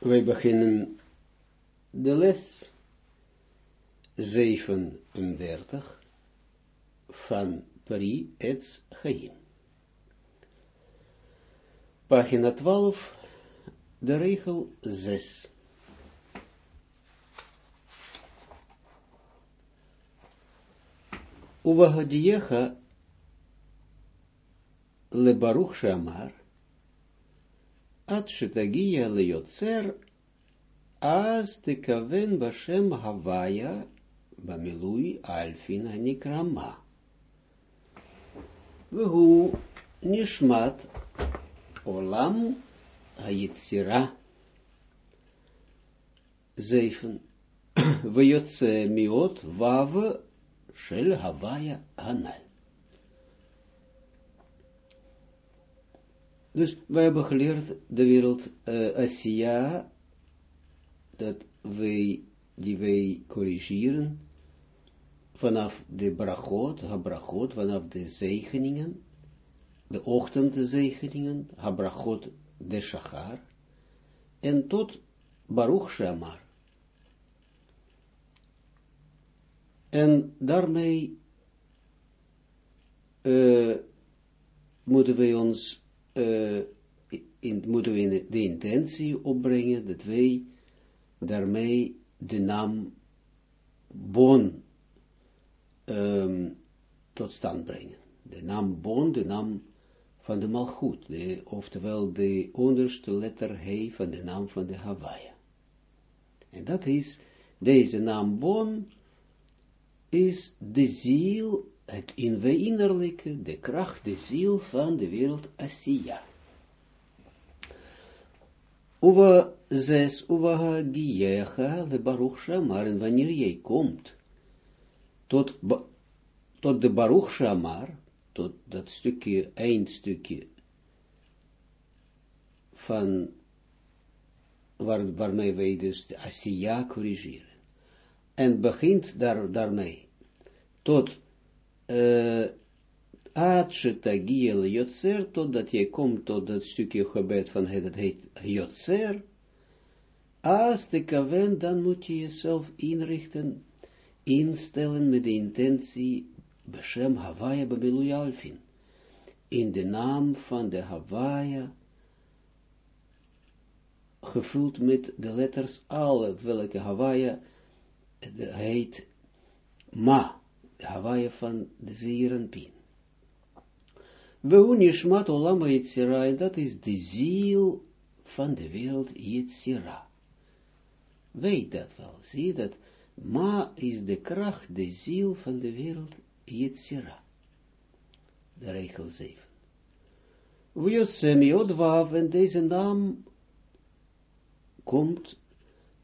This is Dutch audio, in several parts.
Wij beginnen de les 37 van Pari Etz Chaim. Pagina 12, de regel 6. Uvahadiecha le Baruch At shetagia leyotzer, as te kaven bashem havaya, bamilui alfin hanikrama. Vehu nishmat olam hayitzira. Zeven. Vejotze miot vav shel havaya Dus wij hebben geleerd de wereld uh, dat wij, die wij corrigeren, vanaf de brachot, habrachot, vanaf de zegeningen, de ochtendzegeningen, habrachot de shachar, en tot Baruch Shamar. En daarmee uh, moeten wij ons uh, in, moeten we de intentie opbrengen dat wij daarmee de naam Bon um, tot stand brengen. De naam Bon, de naam van de Malchut, oftewel de onderste letter He van de naam van de Hawaii. En dat is, deze naam Bon is de ziel het innerlijke, de kracht, de ziel van de wereld Asiya. Uwa zes, uwa giecha, de Baruch Shamar, en wanneer jij komt, tot, tot de Baruch Shamar, tot dat stukje, eindstukje, van, waar, waarmee wij dus de Asiya corrigeren, en begint daar, daarmee, tot Atshetagil Jotzer, totdat je komt tot dat stukje gebed van het, dat heet Jotzer, als de kaven, dan moet je jezelf inrichten, instellen met de intentie, Beshem Hawaii Babilu Alfin, in de naam van de Hawaii, gevuld met de letters alle, welke Hawaii heet Ma, de Hawaii van de Zeerenpien. We nishmat olam Yitzira, en dat is de ziel van de wereld Yitzira. Weet dat wel, zie dat, ma is de kracht, de ziel van de wereld Yitzira. De regel 7. We jotsemi odwav, en deze naam komt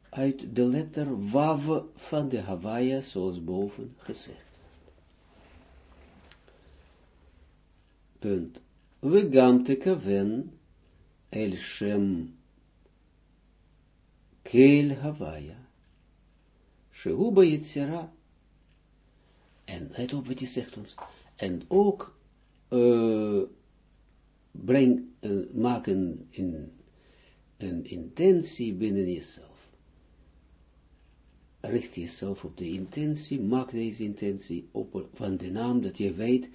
uit de letter wav van de Hawaii, zoals boven gezegd. Punt. We gam te kaven el shem keel Hawaia. Shehuba Yitzira. En let op wat hij zegt ons. En ook uh, breng, uh, maak een, een, een intentie binnen jezelf. Richt jezelf op de intentie, maak deze intentie op van de naam dat je weet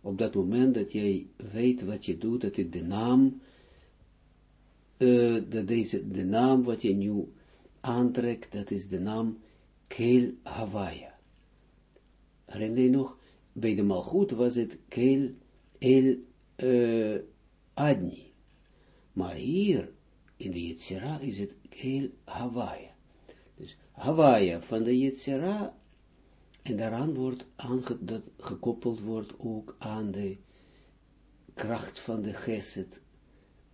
op dat moment dat jij weet wat je doet, dat het de naam, uh, dat deze, de naam wat je nu aantrekt, dat is de naam Keel Hawaii. Herinner je nog, bij de Malchut was het Keel El uh, Adni. Maar hier, in de Yetzira, is het Keel Hawaii. Dus Hawaii van de Yetzira en daaraan wordt aange, dat gekoppeld wordt ook aan de kracht van de geset,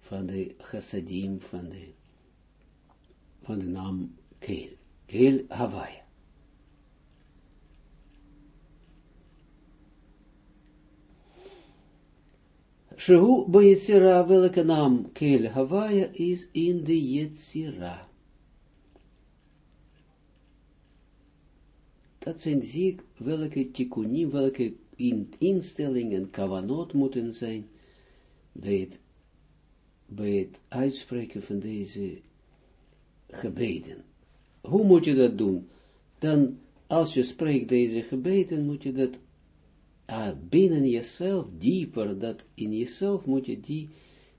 van de chassadim, van de, van de naam Keel. Keel Hawaii. Shehu Yetzira, welke naam Keel Hawaii is in de Yetzira. Dat zijn zie welke tikkunim, welke in, instellingen, kavanot moeten zijn bij het, bij het uitspreken van deze gebeden. Hoe moet je dat doen? Dan, als je spreekt deze gebeden, moet je dat uh, binnen jezelf, dieper, dat in jezelf moet je die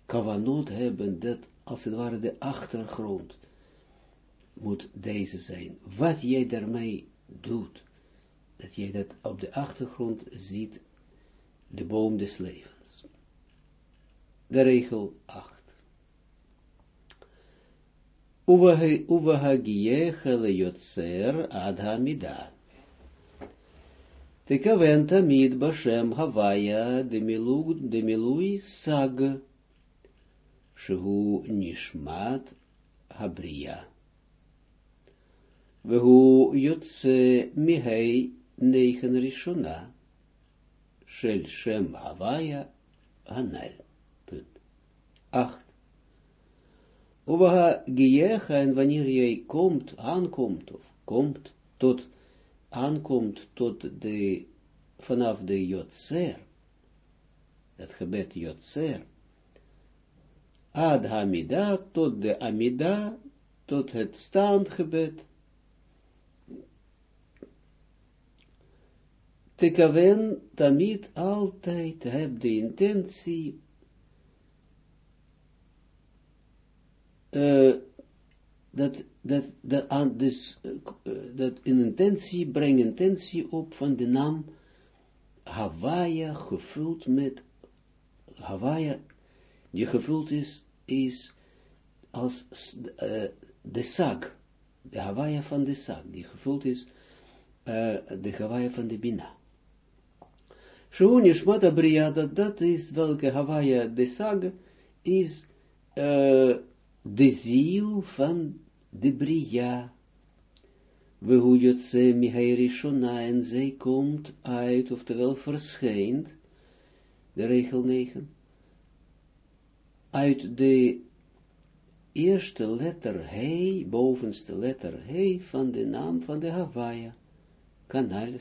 kavanot hebben, dat als het ware de achtergrond moet deze zijn. Wat jij daarmee doet, dat jij dat op de achtergrond ziet, de boom des levens. De regel 8. Uwahagieh adha ad hamida. Tekaven mit bashem havaya demilui sag, shehu nishmat habriya. והוא יוצא מהי נגן ראשונה של שם הוויה הנ"ל. Punt. 8. Uwaha giecha, en wanneer jij komt, aankomt, of komt, tot, aankomt tot de, vanaf de Jotzer, dat gebed Jotzer, ad hamida, tot de amida, tot het staandgebed, te Kaven tamid altijd heb de intentie uh, dat, dat, dat, aan, dus, een intentie, breng intentie op van de naam Hawaii gevuld met Hawaii, die gevuld is, is als uh, de sag, de Hawaii van de sag, die gevuld is, de Hawaii van de Bina. Shunishmat Abriya, dat, dat is welke Hawaii de sag is, de ziel van de Bria. We hoe Jotse Mihairishona en zij komt uit, oftewel verschijnt, de regel 9, uit de eerste letter He, bovenste letter He van de naam van de zoals, kanaal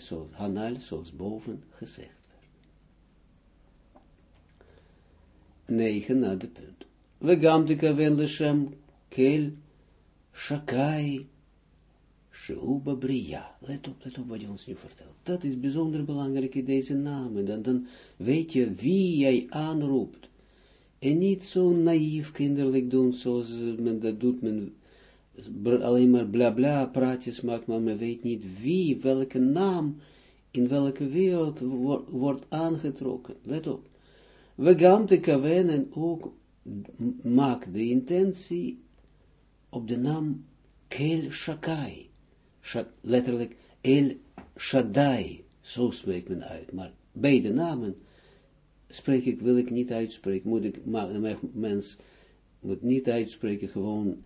zoals boven gezegd werd. 9 naar de punt. We gam de kaven leshem kel shakai sheuba bria. Let op, let op wat je ons nu vertelt. Dat is bijzonder belangrijk in deze namen. Dan, dan weet je wie jij aanroept. En niet zo naïef kinderlijk doen, zoals men dat doet, men alleen maar bla bla praatjes maakt, maar men weet niet wie, welke naam, in welke wereld wordt aangetrokken. Let op. We gaan te kaven en ook maak de intentie op de naam Kel Shakai. letterlijk El Shaddai. Zo spreekt men uit. Maar beide namen spreek ik, wil ik niet uitspreken. Moet ik, maar, mens moet niet uitspreken, gewoon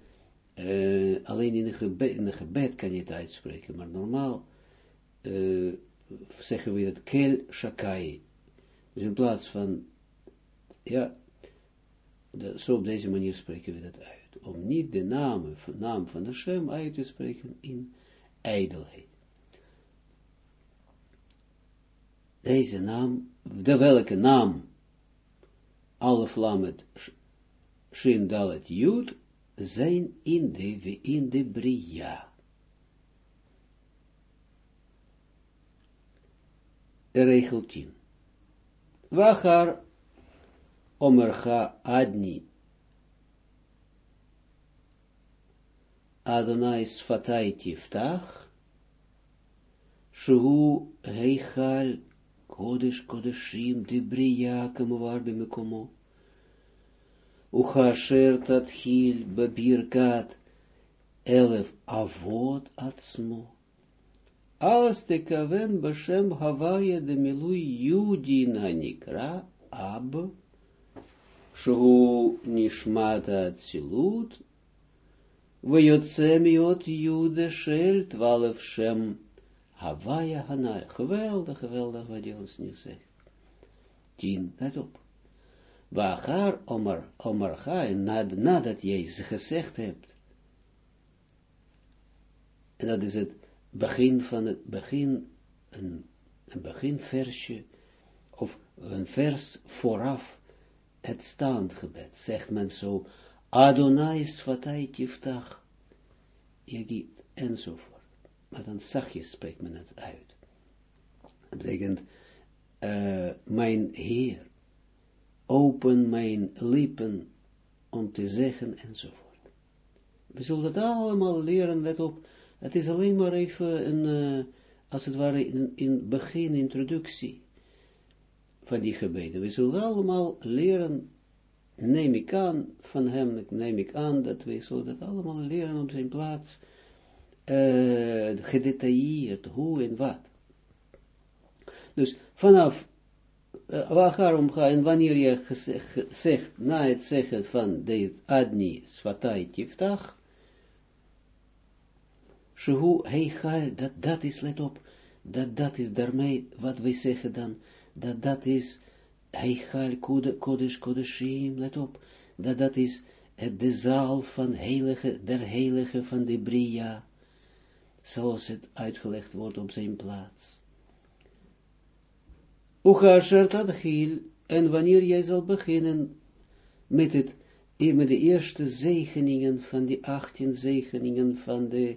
uh, alleen in een, gebed, in een gebed kan je het uitspreken. Maar normaal uh, zeggen we dat Kel Shakai. Dus in plaats van, ja, de, zo op deze manier spreken we dat uit. Om niet de naam, naam van Hashem uit te spreken in ijdelheid. Deze naam, de welke naam, alle vlammet, Shin Dalet Jud, zijn in de, in de Bria. Regel 10. Wachar Omercha Adni. Adonai Sfatai Tiftach. Shu Heichal Kodesh Kodeshim Dibriya Kamovar Bimikomo Uchasher Tathil Babirkat Elef Avot Atzmo. Als de kaven Bashem Havaya de Milui Yudi Nanikra Ab שהוא נשמת האצילות, ויוצא מיות jude של twaalf shem Hawaii Hanai. Geweldig, geweldig wat je ons nu zegt. Tien, let op. Waar Omar, Omar ga, en nadat jij ze gezegd hebt, en dat is het begin van het begin, een, een beginversje, of een vers vooraf het staand gebed, zegt men zo, Adonai svatai tiftach, Yagid, enzovoort. Maar dan zachtjes spreekt men het uit. Dat betekent, uh, mijn Heer, open mijn lippen om te zeggen, enzovoort. We zullen dat allemaal leren, let op, het is alleen maar even een, uh, als het ware, in, in begin, introductie van die gebeden. We zullen allemaal leren, neem ik aan, van hem, neem ik aan, dat we zullen dat allemaal leren op zijn plaats, uh, gedetailleerd, hoe en wat. Dus vanaf uh, waarom ga en wanneer je zegt, na het zeggen van de Adni Svatai Tiftach, Shehu Heichal, dat dat is, let op, dat dat is daarmee, wat wij zeggen dan, dat dat is Heichal Kodesh Kodeshim, let op, dat dat is de zaal van heilige, der heilige van de Bria, zoals het uitgelegd wordt op zijn plaats. Uchasher Tadchil, en wanneer jij zal beginnen met het, met de eerste zegeningen van die achttien zegeningen van de,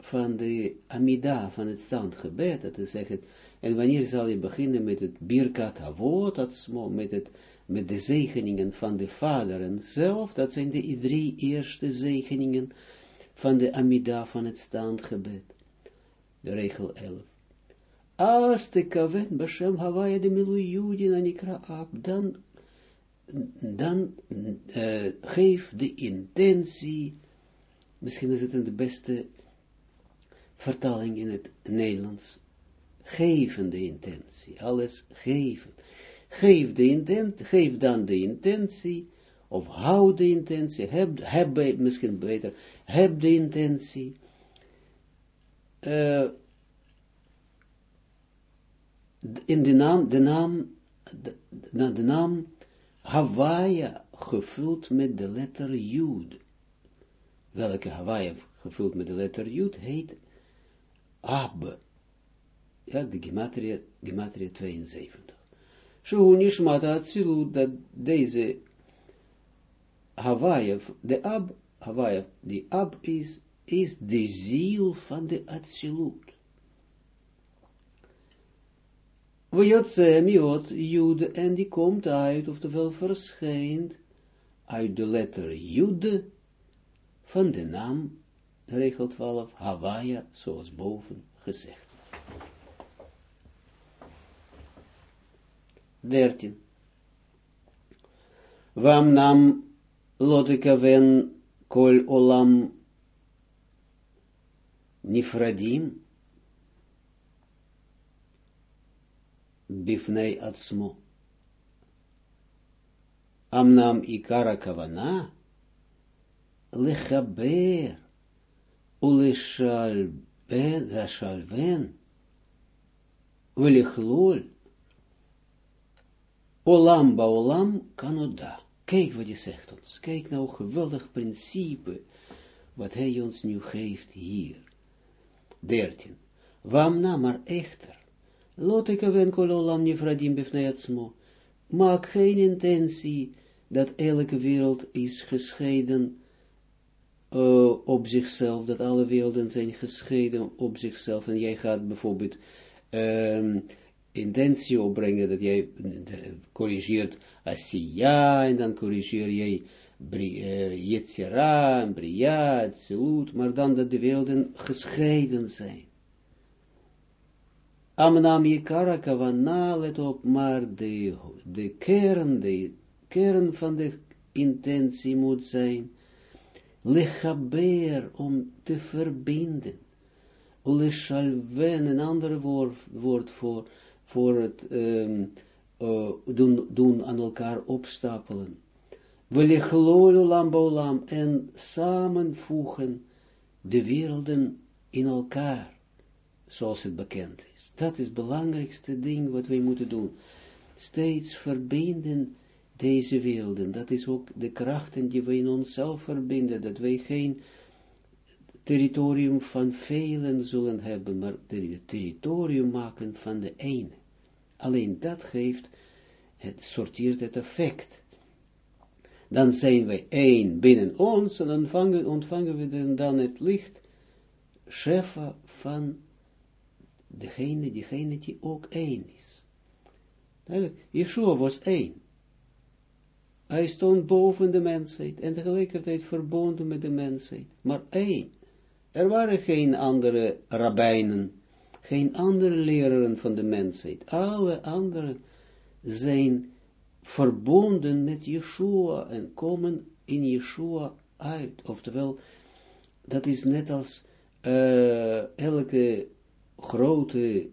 van de Amida, van het standgebed, dat is zeggen, en wanneer zal je beginnen met het Birkat Havot, dat met, het, met de zegeningen van de vaderen zelf, dat zijn de drie eerste zegeningen van de Amida van het standgebed. De regel 11. Als de kaven Bashem Hawaii de Milu Judin Anikra Ab, dan, dan uh, geef de intentie, misschien is het een de beste vertaling in het Nederlands, geven de intentie, alles geven. Geef, de intent, geef dan de intentie, of hou de intentie, heb, heb misschien beter, heb de intentie, uh, in de naam, de naam, de, de, naam Hawaii gevuld met de letter Jud. Welke Hawaii gevuld met de letter Jud heet Ab. Ja, de gematria, gematria 72. Zo nishmat Atsilut, dat deze Hawaii, de Ab, Hawaii, die Ab is, is de ziel van de Atsilut. Vajotse miot Jude, en die komt uit, oftewel verschijnt, uit de letter Jude, van de naam, regel 12, Hawaii, zoals boven gezegd. 13. Wam nam lotikaven kol olam nifradim, bifnei atzmo. Amnam ikara kavana, lechaber, uleshalben, gashalven, ulichlol, olam baolam kanoda. Kijk wat hij zegt ons. Kijk nou, geweldig principe, wat hij ons nu geeft hier. 13. Wamna maar echter, Lot ik wen kololam nifradim bifneatsmo. Maak geen intentie dat elke wereld is gescheiden uh, op zichzelf, dat alle werelden zijn gescheiden op zichzelf. En jij gaat bijvoorbeeld um, intentie opbrengen, dat jij corrigeert Asiya, en dan corrigeer jij uh, Yetzira, Bria, Tzilut, maar dan dat de werelden gescheiden zijn. Amnam Yikara Kavana, let op, maar de, de kern, de kern van de intentie moet zijn, lechaber, om te verbinden, uleshalven, een ander woord, woord voor, voor het um, uh, doen, doen aan elkaar opstapelen, Welechlolam baulam, en samenvoegen de werelden in elkaar, zoals het bekend is. Dat is het belangrijkste ding wat wij moeten doen. Steeds verbinden deze werelden. Dat is ook de krachten die wij in onszelf verbinden. Dat wij geen territorium van velen zullen hebben, maar het territorium maken van de ene. Alleen dat geeft, het sorteert het effect. dan zijn wij één binnen ons, en ontvangen, ontvangen we dan het licht, Shefa van degene, diegene die ook één is. Yeshua was één. Hij stond boven de mensheid en tegelijkertijd verbonden met de mensheid. Maar één. Er waren geen andere rabbijnen, geen andere leraren van de mensheid. Alle anderen zijn verbonden met Yeshua en komen in Yeshua uit. Oftewel, dat is net als uh, elke grote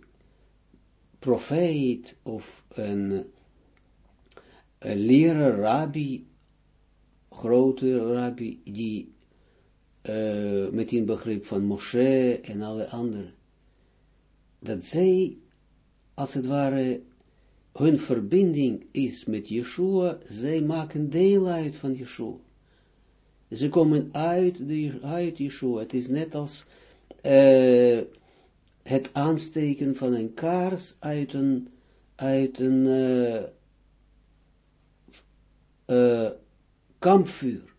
profeet of een, een leraar, rabbi, grote rabbi, die uh, met een begrip van Moshe en alle anderen, dat zij, als het ware, hun verbinding is met Yeshua, zij maken deel uit van Yeshua. Ze komen uit, de, uit Yeshua. Het is net als uh, het aansteken van een kaars uit een, uit een uh, kampvuur.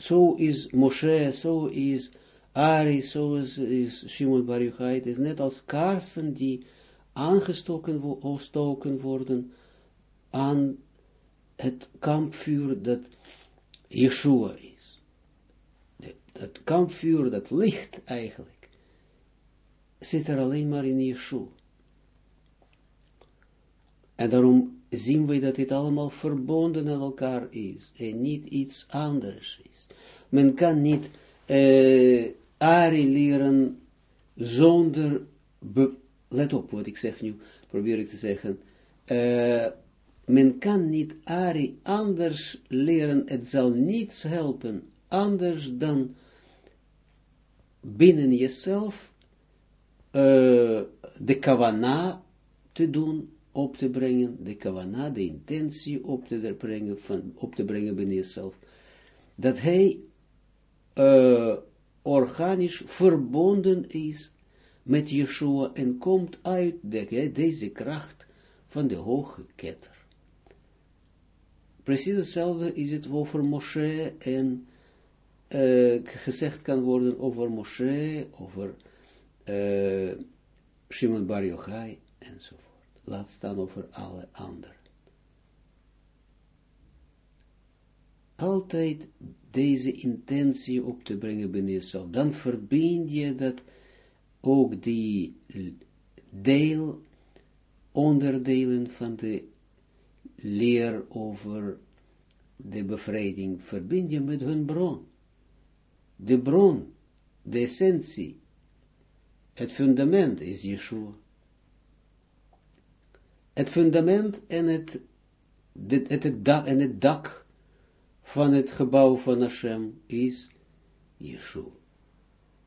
Zo is Moshe, zo is Ari, zo is, Shimon Yochai. Het is net als kaarsen die aangestoken wo worden aan het kampvuur dat Yeshua is. Het kampvuur, dat licht eigenlijk, zit er alleen maar in Yeshua. En daarom zien we dat dit allemaal verbonden aan elkaar is en niet iets anders is. Men kan niet uh, Ari leren zonder, let op wat ik zeg nu, probeer ik te zeggen, uh, men kan niet Ari anders leren, het zal niets helpen, anders dan binnen jezelf uh, de kavana te doen, op te brengen, de kavana, de intentie op te brengen, van, op te brengen binnen jezelf, dat hij uh, organisch verbonden is met Yeshua en komt uit de, deze kracht van de hoge ketter. Precies hetzelfde is het over Moshe en uh, gezegd kan worden over Moshe, over uh, Shimon Bar Yochai enzovoort. Laat staan over alle anderen. Altijd deze intentie op te brengen binnen jezelf. Dan verbind je dat ook die deel, onderdelen van de leer over de bevrijding, verbind je met hun bron. De bron, de essentie, het fundament is Yeshua. Het fundament en het, het, het, het, dak, en het dak van het gebouw van Hashem is Yeshua.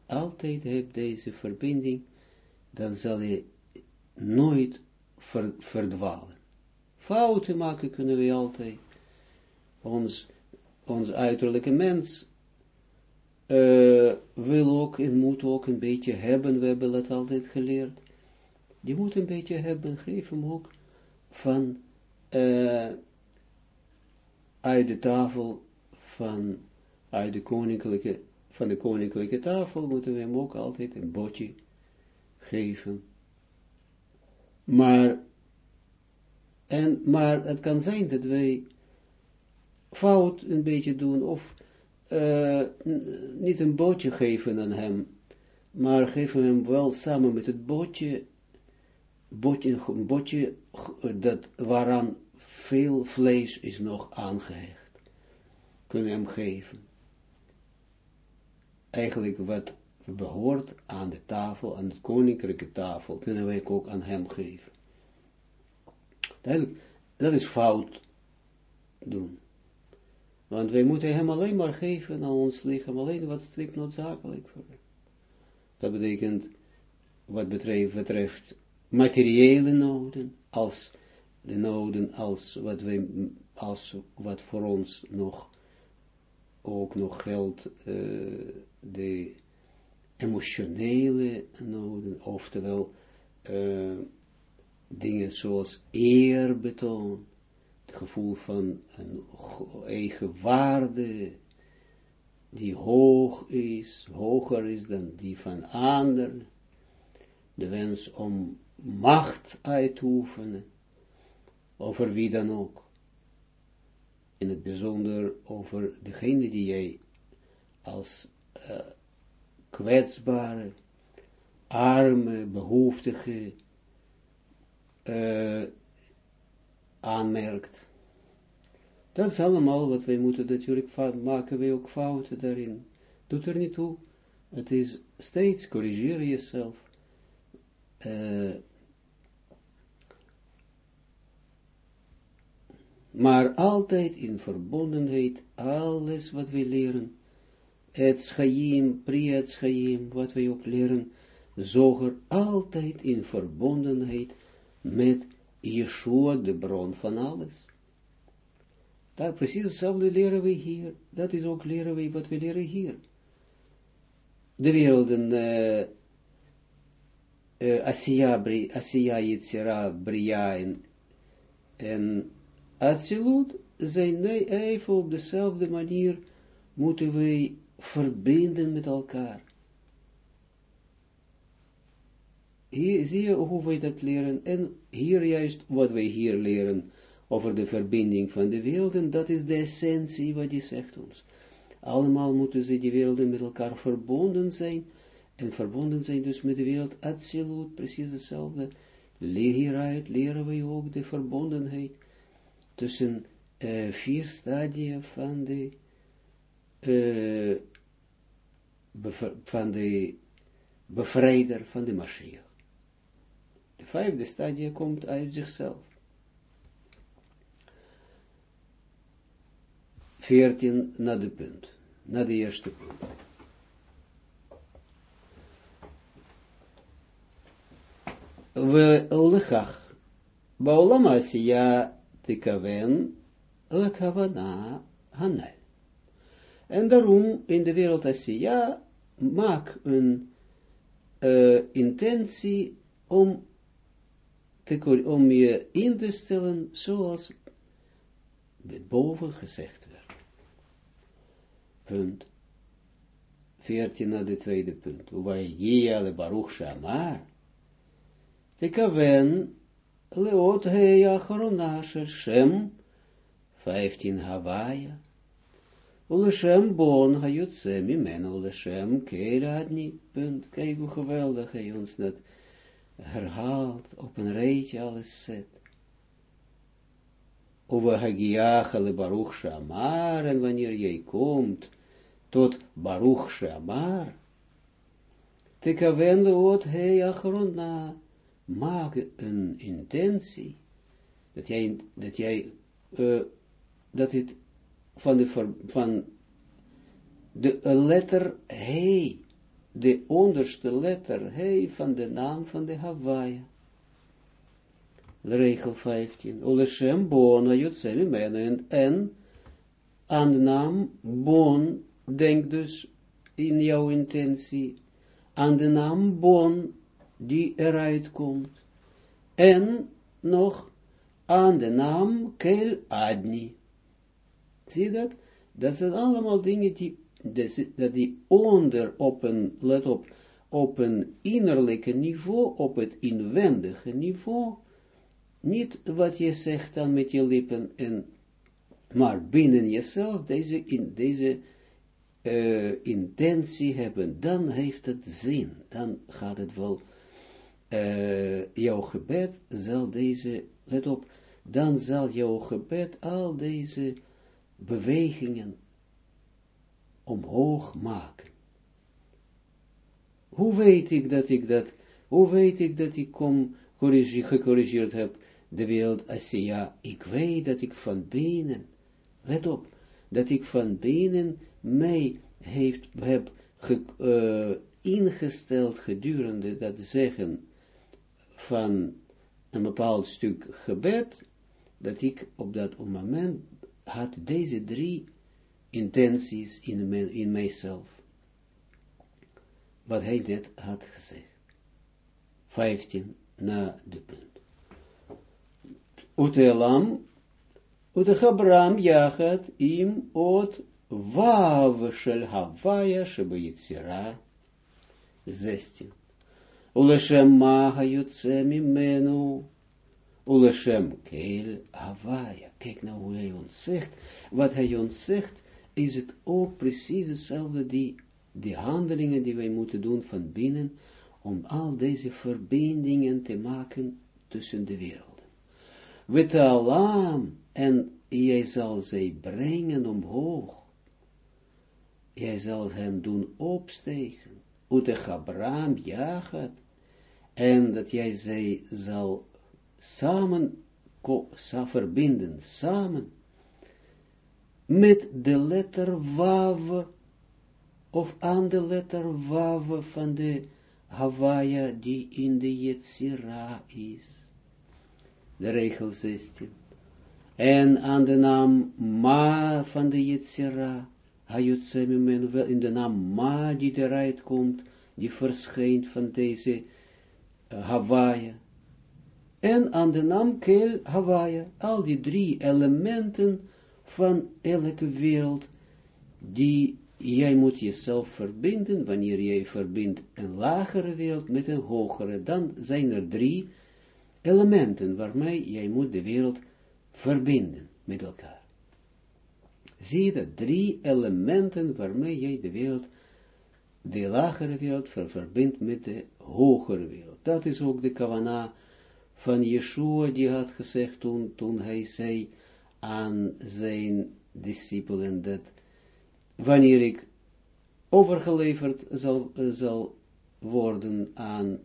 Altijd heb deze verbinding, dan zal je nooit ver, verdwalen. Fouten maken kunnen we altijd. Ons, ons uiterlijke mens uh, wil ook en moet ook een beetje hebben, we hebben dat altijd geleerd. Die moet een beetje hebben, geef hem ook van uh, uit de tafel van, uit de koninklijke, van de koninklijke tafel moeten we hem ook altijd een botje geven. Maar, en, maar het kan zijn dat wij fout een beetje doen, of uh, niet een botje geven aan hem, maar geven hem wel samen met het botje, botje, een botje dat waaraan veel vlees is nog aangehecht. Kunnen hem geven. Eigenlijk wat behoort aan de tafel, aan de koninklijke tafel, kunnen wij ook aan hem geven. Duidelijk, dat is fout doen. Want wij moeten hem alleen maar geven aan ons lichaam, alleen wat strikt noodzakelijk voor Dat betekent, wat betreft, betreft materiële noden, als de noden als wat, wij, als wat voor ons nog ook nog geldt, uh, de emotionele noden, oftewel uh, dingen zoals eerbetoon, gevoel van een eigen waarde, die hoog is, hoger is dan die van anderen, de wens om macht uit te oefenen, over wie dan ook, in het bijzonder over degene die jij als uh, kwetsbare, arme, behoeftige uh, aanmerkt. Dat is allemaal wat wij moeten natuurlijk maken, wij ook fouten daarin. Doet er niet toe. Het is steeds corrigeer jezelf. Uh, maar altijd in verbondenheid, alles wat we leren, het schaim, pri het schaim, wat wij ook leren, zoger altijd in verbondenheid met Yeshua, de bron van alles. Dat precies hetzelfde leren we hier. Dat is ook leren we wat we leren hier. De werelden uh, uh, Asiya, Asiya, Yitzira, en Atsilut zijn even op dezelfde manier moeten wij verbinden met elkaar. Hier zie je hoe wij dat leren en hier juist wat wij hier leren over de verbinding van de werelden, dat is de essentie wat hij zegt ons. Allemaal moeten ze die werelden met elkaar verbonden zijn, en verbonden zijn dus met de wereld absoluut, precies hetzelfde. Hieruit leren we ook de verbondenheid tussen uh, vier stadia van de, uh, van de bevrijder van de Mashiach. De vijfde stadia komt uit zichzelf. 14 naar de punt, naar de eerste punt. We lechach, בעולם העשייה Tikven la kavana hanel. En daarom in de wereld Asiya maak een eh, intentie om, te, om je in te stellen zoals boven gezegd werd. Punt. 14 naar de tweede punt. Waar je alle baruch shamar. Tekaven leot heya acharona shem. 15 Hawaia. Uleshem bon hayotse mimeno uleshem keradni. Punt. Kijk hoe geweldig hij ons dat herhaalt, op een rijtje alles zet. Over Hagiach le Baruch Shamar, en wanneer jij komt tot Baruch Shamar, te wat hij achrona, maak een intentie, dat jij, dat jij, uh, dat het van de, van de letter he, de onderste letter he van de naam van de Hawaii. Regel 15. Oleshem bon, Jotsemi menen, en aan de naam bon, denk dus in jouw intentie, aan de naam bon, die eruit komt. En nog aan de naam Kel Adni. Zie dat? Dat zijn allemaal dingen die, dat die onder op een, let op, op een innerlijke niveau, op het inwendige niveau, niet wat je zegt dan met je lippen, en, maar binnen jezelf deze, in, deze uh, intentie hebben, dan heeft het zin. Dan gaat het wel, uh, jouw gebed zal deze, let op, dan zal jouw gebed al deze bewegingen omhoog maken. Hoe weet ik dat ik dat, hoe weet ik dat ik kom, gecorrigeerd heb, de wereld Asiya, ik weet dat ik van binnen, let op, dat ik van binnen mij heeft, heb ge, uh, ingesteld gedurende dat zeggen van een bepaald stuk gebed, dat ik op dat moment had deze drie intenties in, in mijzelf. Wat hij net had gezegd. 15 na de punt. Utelam Ude Abraham jachat im ot wav shel Havaya shebeyitzira. 16. Uleshem ma hayotze mimenu. Uleshem keil Havaya. Kijk nou hoe hij ons zegt. Wat hij ons zegt, is het ook precies hetzelfde die, die handelingen die wij moeten doen van binnen, om al deze verbindingen te maken tussen de werelden. Wit alam, en jij zal zij brengen omhoog. Jij zal hen doen opstegen. Ute Abraham jagat. En dat jij zij zal samen verbinden, samen, met de letter Wav, of aan de letter Wav van de Hawaia, die in de Yetzira is. De regel 16. En aan de naam Ma van de Yetzira, Hayotsemimenu, wel in de naam Ma die eruit komt, die verschijnt van deze uh, Hawaia. En aan de naam Kel al die drie elementen van elke wereld, die jij moet jezelf verbinden, wanneer jij verbindt een lagere wereld met een hogere, dan zijn er drie elementen waarmee jij moet de wereld verbinden met elkaar. Zie je dat? Drie elementen waarmee jij de wereld, de lagere wereld, verbindt met de hogere wereld. Dat is ook de kavana van Yeshua, die had gezegd toen, toen hij zei aan zijn discipelen, dat wanneer ik overgeleverd zal, zal worden aan uh,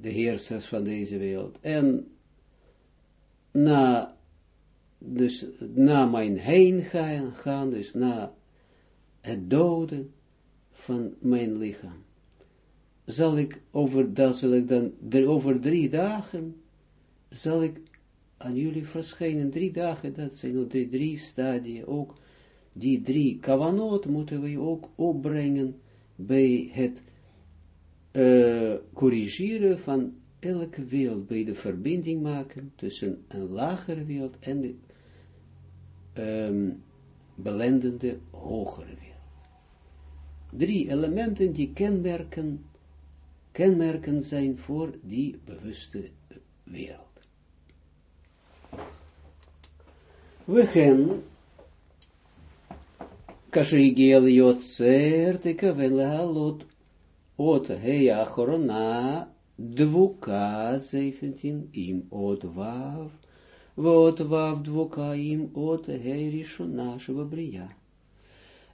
de heersers van deze wereld, en na, dus na mijn heen gaan, dus na het doden van mijn lichaam, zal ik over, dat zal ik dan, over drie dagen, zal ik aan jullie verschijnen, drie dagen, dat zijn de drie stadia, ook die drie kavanot moeten we ook opbrengen bij het uh, corrigeren van elke wereld bij de verbinding maken tussen een lagere wereld en de um, belendende hogere wereld. Drie elementen die kenmerken, kenmerken zijn voor die bewuste wereld. We gaan yotzer tekaven lahalot ot achorona Dvuka 17 im ot im ot.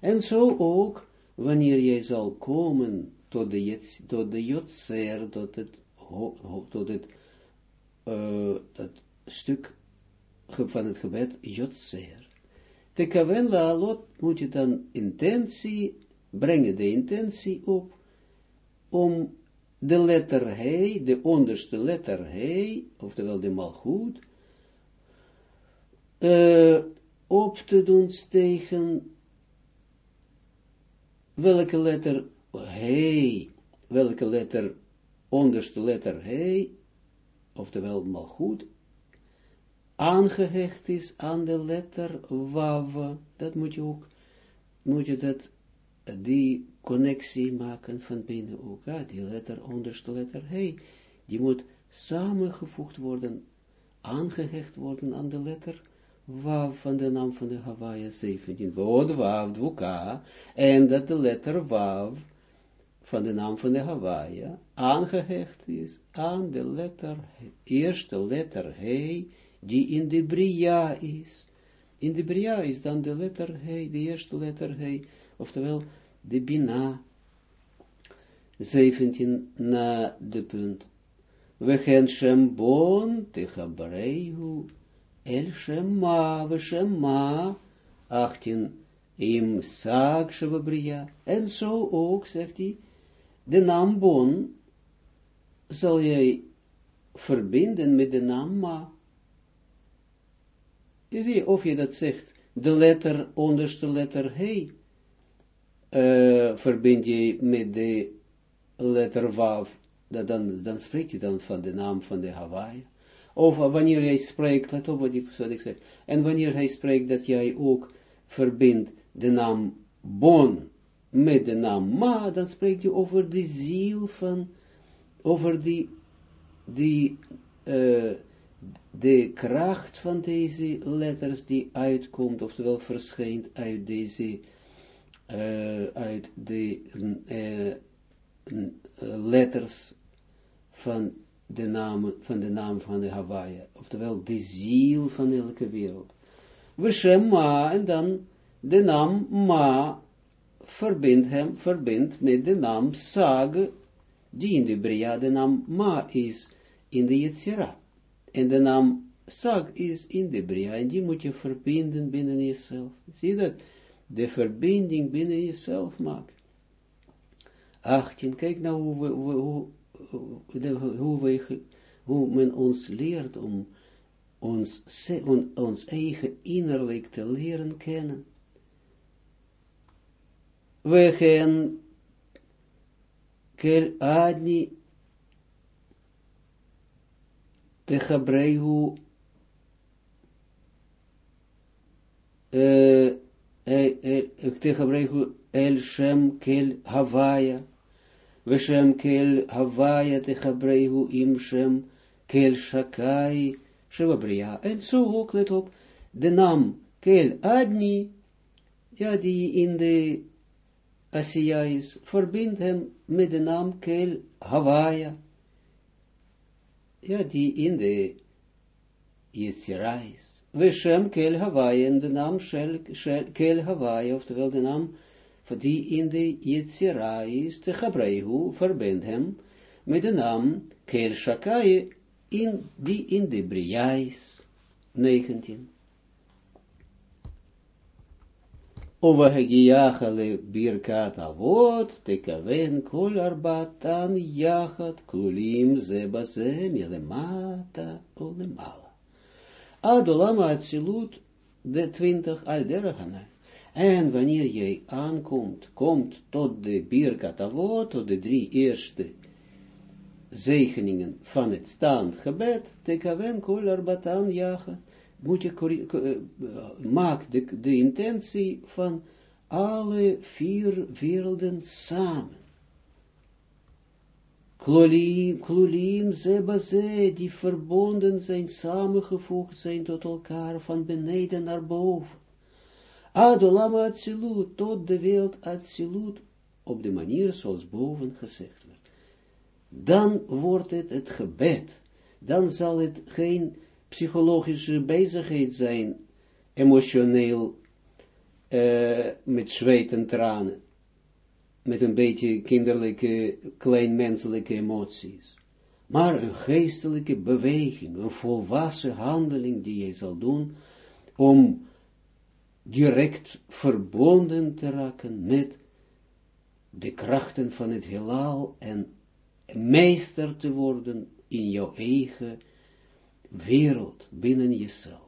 En zo ook, wanneer jij zal komen tot de, tot tot het, het, stuk van het gebed jotzer. Te kaven lot moet je dan intentie, brengen de intentie op, om de letter He, de onderste letter He, oftewel de malgoed, uh, op te doen stegen, welke letter He, welke letter, onderste letter He, oftewel malgoed, aangehecht is aan de letter Wav, dat moet je ook, moet je dat, die connectie maken van binnen ook. Die letter, onderste letter, hey, die moet samengevoegd worden, aangehecht worden aan de letter Wav van de naam van de Hawaii 17. Woord Wav, Dvuka, en dat de letter Wav van de naam van de Hawaii aangehecht is aan de letter, eerste letter He, die in de Bria is. In de Bria is dan de letter He, de eerste letter He, oftewel de Bina, 17 na de punt. We gaan Shembon te El Shema, we Shema, 18, im Sag Shababria, en zo ook, zegt hij, de naam Bon, zal jij verbinden met de naam Ma. Of je dat zegt, de letter, onderste letter He, uh, verbind je met de letter Wav, dan, dan spreek je dan van de naam van de Hawaii. of wanneer hij spreekt, let op wat wat ik zeg, en wanneer hij spreekt dat jij ook verbindt de naam Bon met de naam Ma, dan spreekt je over de ziel van, over die, die, uh, de kracht van deze letters die uitkomt, oftewel verschijnt uit deze, uh, uit de uh, letters van de naam van de naam Hawaii, oftewel de ziel van elke wereld. We Ma, en dan de naam Ma verbindt hem, verbindt met de naam Sag, die in de Bria de naam Ma is in de Yetzira. En de naam Sag is in de Bria, en die moet je verbinden binnen jezelf. Zie dat? De verbinding binnen jezelf maken. 18, kijk nou hoe, we, hoe, hoe, hoe, hoe men ons leert om ons, ons eigen innerlijk te leren kennen. We gaan adni Techabrehu Techabrehu El Shem Kel Havaya Veshem Kel Havaya Techabrehu Im Shem Kel Shakai Shevabria. En zo ook, let op, de naam Kel Adni, ja, die in de Asiya is, verbind hem met de naam Kel Havaya ja, die in de Yetzira is. Veshem Kel Hawaii, en de naam Shel, Shel, Kel Hawaii, oftewel de naam die in de Yetzira is, de Hebreehu, verbind hem met de naam Kel Shakai, in, die in de Bria is. 19. Ovahagiachale birkat avot, tekaven kol arbatan yachat klulim zebase milemata olemala. Adolama atzilut de twintig alderagana. En wanneer jij aankomt, komt tot de birkat avot, tot de drie eerste zegeningen van het staand gebed, tekaven kol arbatan yachat moet je uh, maak de, de intentie van alle vier werelden samen. Klolim, klolim, ze, die verbonden zijn, samengevoegd zijn tot elkaar, van beneden naar boven. Adolama Atsilut, tot de wereld Atsilut, op de manier zoals boven gezegd werd. Dan wordt het het gebed, dan zal het geen psychologische bezigheid zijn, emotioneel, uh, met zweet en tranen, met een beetje kinderlijke, kleinmenselijke emoties, maar een geestelijke beweging, een volwassen handeling die je zal doen, om direct verbonden te raken met de krachten van het heelal en meester te worden in jouw eigen wereld binnen jezelf.